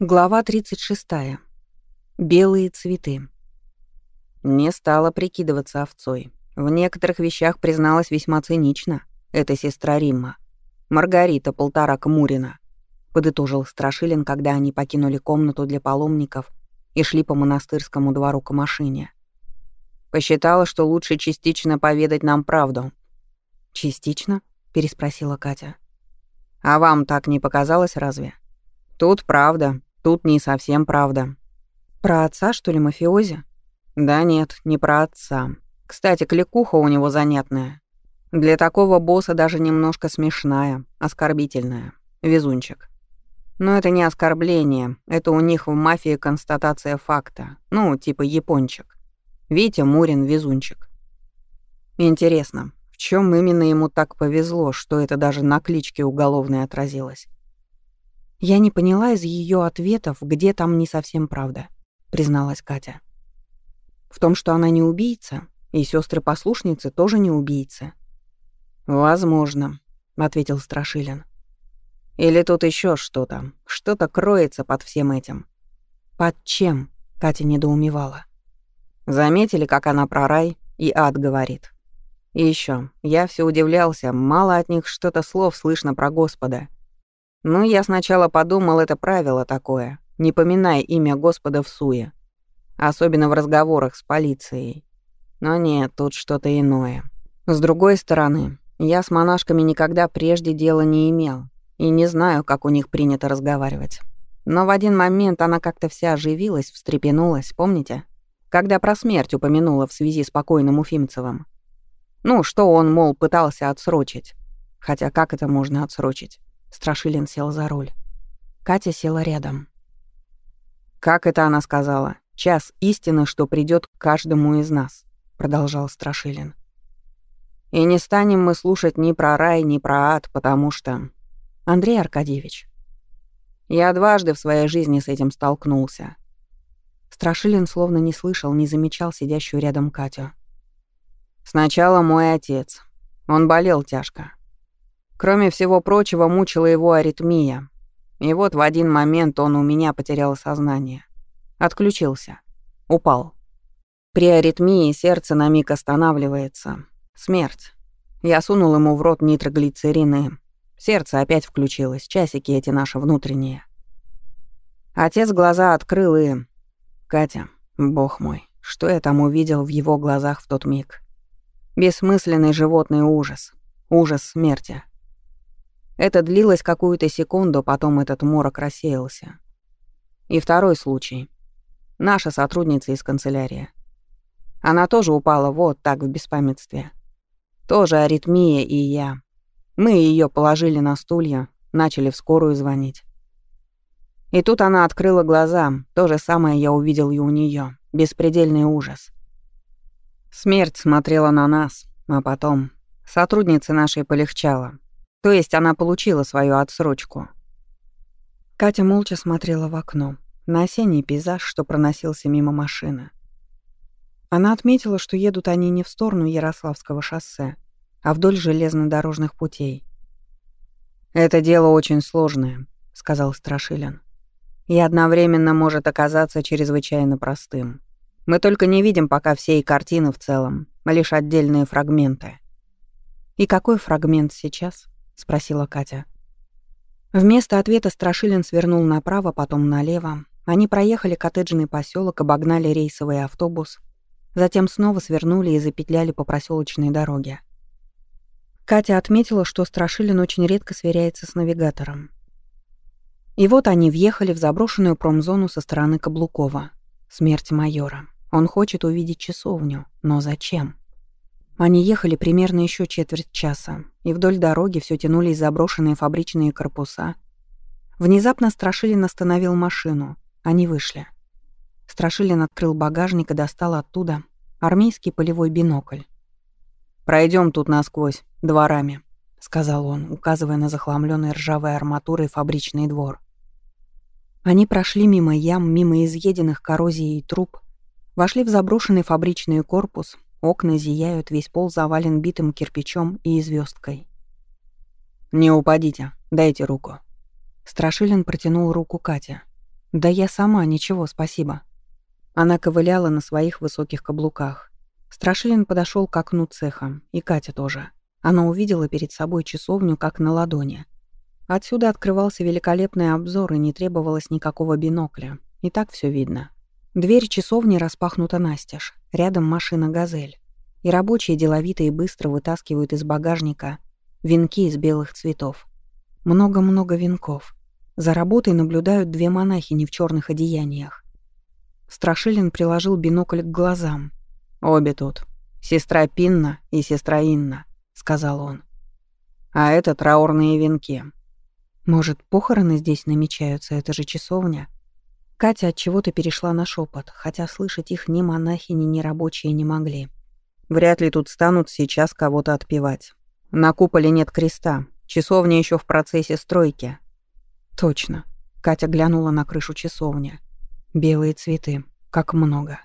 Глава 36. Белые цветы. Не стала прикидываться овцой. В некоторых вещах призналась весьма цинично. Это сестра Римма. Маргарита Полторака Мурина. Подытожил Страшилин, когда они покинули комнату для паломников и шли по монастырскому двору к машине. Посчитала, что лучше частично поведать нам правду. «Частично?» — переспросила Катя. «А вам так не показалось разве?» «Тут правда, Тут не совсем правда. Про отца, что ли, мафиози? Да нет, не про отца. Кстати, кликуха у него занятная. Для такого босса даже немножко смешная, оскорбительная. Везунчик. Но это не оскорбление, это у них в мафии констатация факта. Ну, типа япончик. Витя Мурин везунчик. Интересно, в чем именно ему так повезло, что это даже на кличке уголовной отразилось? Я не поняла из ее ответов, где там не совсем правда, призналась Катя. В том, что она не убийца, и сестры послушницы тоже не убийцы. Возможно, ответил Страшилин. Или тут еще что-то, что-то кроется под всем этим. Под чем? Катя недоумевала. Заметили, как она про рай и ад говорит. И еще, я все удивлялся, мало от них что-то слов слышно про Господа — ну, я сначала подумал, это правило такое, не поминая имя Господа в суе. Особенно в разговорах с полицией. Но нет, тут что-то иное. С другой стороны, я с монашками никогда прежде дела не имел. И не знаю, как у них принято разговаривать. Но в один момент она как-то вся оживилась, встрепенулась, помните? Когда про смерть упомянула в связи с покойным Уфимцевым. Ну, что он, мол, пытался отсрочить. Хотя как это можно отсрочить? Страшилин сел за руль. Катя села рядом. «Как это она сказала? Час истины, что придет к каждому из нас», — продолжал Страшилин. «И не станем мы слушать ни про рай, ни про ад, потому что...» «Андрей Аркадьевич». «Я дважды в своей жизни с этим столкнулся». Страшилин словно не слышал, не замечал сидящую рядом Катю. «Сначала мой отец. Он болел тяжко. Кроме всего прочего, мучила его аритмия. И вот в один момент он у меня потерял сознание. Отключился. Упал. При аритмии сердце на миг останавливается. Смерть. Я сунул ему в рот нитроглицерины. Сердце опять включилось, часики эти наши внутренние. Отец глаза открыл и... Катя, бог мой, что я там увидел в его глазах в тот миг? Бессмысленный животный ужас. Ужас смерти. Это длилось какую-то секунду, потом этот морок рассеялся. И второй случай. Наша сотрудница из канцелярии. Она тоже упала вот так в беспамятстве. Тоже аритмия и я. Мы ее положили на стулья, начали в скорую звонить. И тут она открыла глаза. То же самое я увидел и у нее. Беспредельный ужас. Смерть смотрела на нас, а потом сотруднице нашей полегчало. То есть она получила свою отсрочку. Катя молча смотрела в окно, на осенний пейзаж, что проносился мимо машины. Она отметила, что едут они не в сторону Ярославского шоссе, а вдоль железнодорожных путей. «Это дело очень сложное», — сказал Страшилин. «И одновременно может оказаться чрезвычайно простым. Мы только не видим пока всей картины в целом, лишь отдельные фрагменты». «И какой фрагмент сейчас?» — спросила Катя. Вместо ответа Страшилин свернул направо, потом налево. Они проехали коттеджный поселок, обогнали рейсовый автобус, затем снова свернули и запетляли по проселочной дороге. Катя отметила, что Страшилин очень редко сверяется с навигатором. И вот они въехали в заброшенную промзону со стороны Каблукова. Смерть майора. Он хочет увидеть часовню. Но зачем? Они ехали примерно еще четверть часа, и вдоль дороги все тянулись заброшенные фабричные корпуса. Внезапно Страшилин остановил машину. Они вышли. Страшилин открыл багажник и достал оттуда армейский полевой бинокль. Пройдем тут насквозь, дворами», — сказал он, указывая на захламленный ржавой арматурой фабричный двор. Они прошли мимо ям, мимо изъеденных коррозией труб, вошли в заброшенный фабричный корпус, Окна зияют, весь пол завален битым кирпичом и звездкой. «Не упадите, дайте руку». Страшилин протянул руку Кате. «Да я сама, ничего, спасибо». Она ковыляла на своих высоких каблуках. Страшилин подошел к окну цеха, и Катя тоже. Она увидела перед собой часовню, как на ладони. Отсюда открывался великолепный обзор, и не требовалось никакого бинокля. И так все видно. Дверь часовни распахнута настежь. Рядом машина «Газель». И рабочие деловито и быстро вытаскивают из багажника венки из белых цветов. Много-много венков. За работой наблюдают две монахини в черных одеяниях. Страшилин приложил бинокль к глазам. «Обе тут. Сестра Пинна и сестра Инна», — сказал он. «А это траурные венки». «Может, похороны здесь намечаются? Это же часовня?» Катя от чего-то перешла на шепот, хотя слышать их ни монахини, ни рабочие не могли. Вряд ли тут станут сейчас кого-то отпевать. На куполе нет креста. Часовня еще в процессе стройки. Точно. Катя глянула на крышу часовни. Белые цветы. Как много.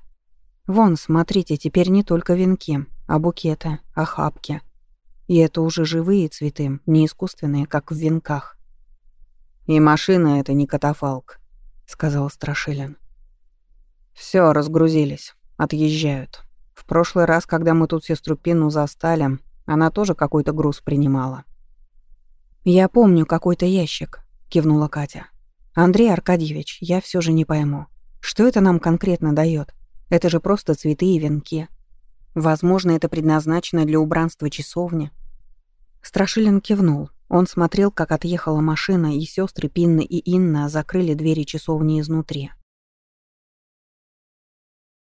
Вон, смотрите, теперь не только венки, а букеты, охапки. И это уже живые цветы, не искусственные, как в венках. «И машина — это не катафалк», — сказал Страшилин. Все, разгрузились. Отъезжают. В прошлый раз, когда мы тут сестру Пину застали, она тоже какой-то груз принимала. «Я помню какой-то ящик», — кивнула Катя. «Андрей Аркадьевич, я все же не пойму, что это нам конкретно дает? Это же просто цветы и венки. Возможно, это предназначено для убранства часовни». Страшилин кивнул. Он смотрел, как отъехала машина, и сестры Пинна и Инна закрыли двери часовни изнутри.